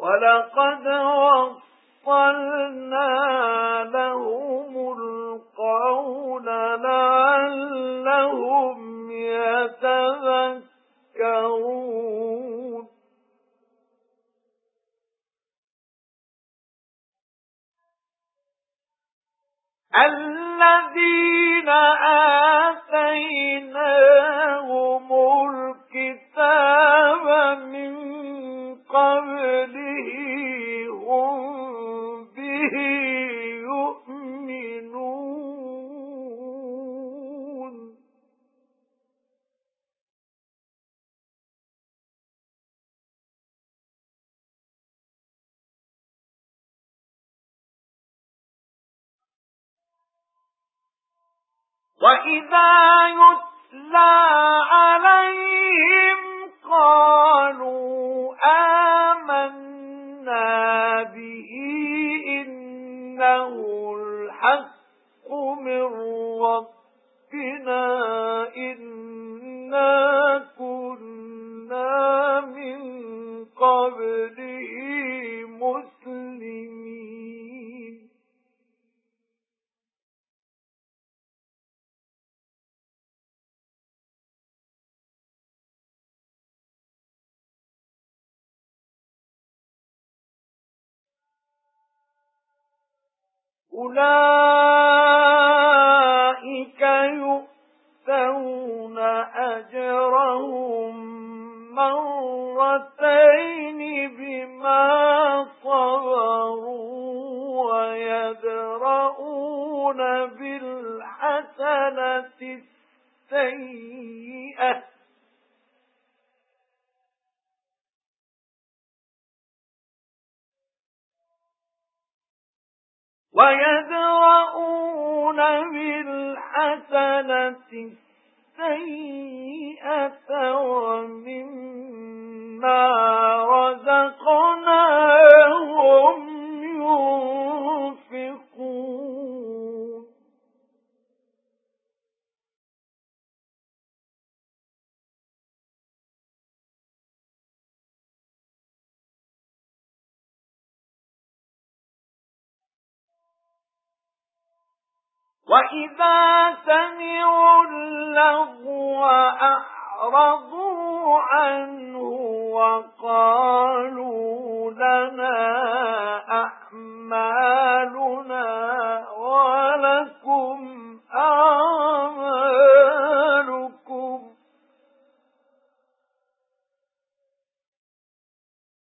وَلَقَدْ وَصَّلْنَا لَهُمُ الْقَوْلَ لَعَلَّهُمْ يَتَذَكَّرُونَ. الَّذِينَ آتَيْنَاهُمُ وَإِذَا يُتْلَى عَلَيْهِمْ قَالُوا آمَنَّا بِهِ إِنَّهُ الْحَقُّ مِنْ رَبِّنَا إِنَّا كُنَّا أُولَئِكَ يُؤْتَوْنَ أَجْرَهُم مَّرَّتَيْنِ بِمَا صَبَرُوا وَيَدْرَءُونَ بِالْحَسَنَةِ السَّيِّئَةَ وَيَدْرَؤُونَ بِالْحَسَنَةِ السَّيِّئَةَ وَمِمَّا وَإِذَا سَمِعُوا اللَّغْوَ أَعْرَضُوا عَنْهُ وَقَالُوا لَنَا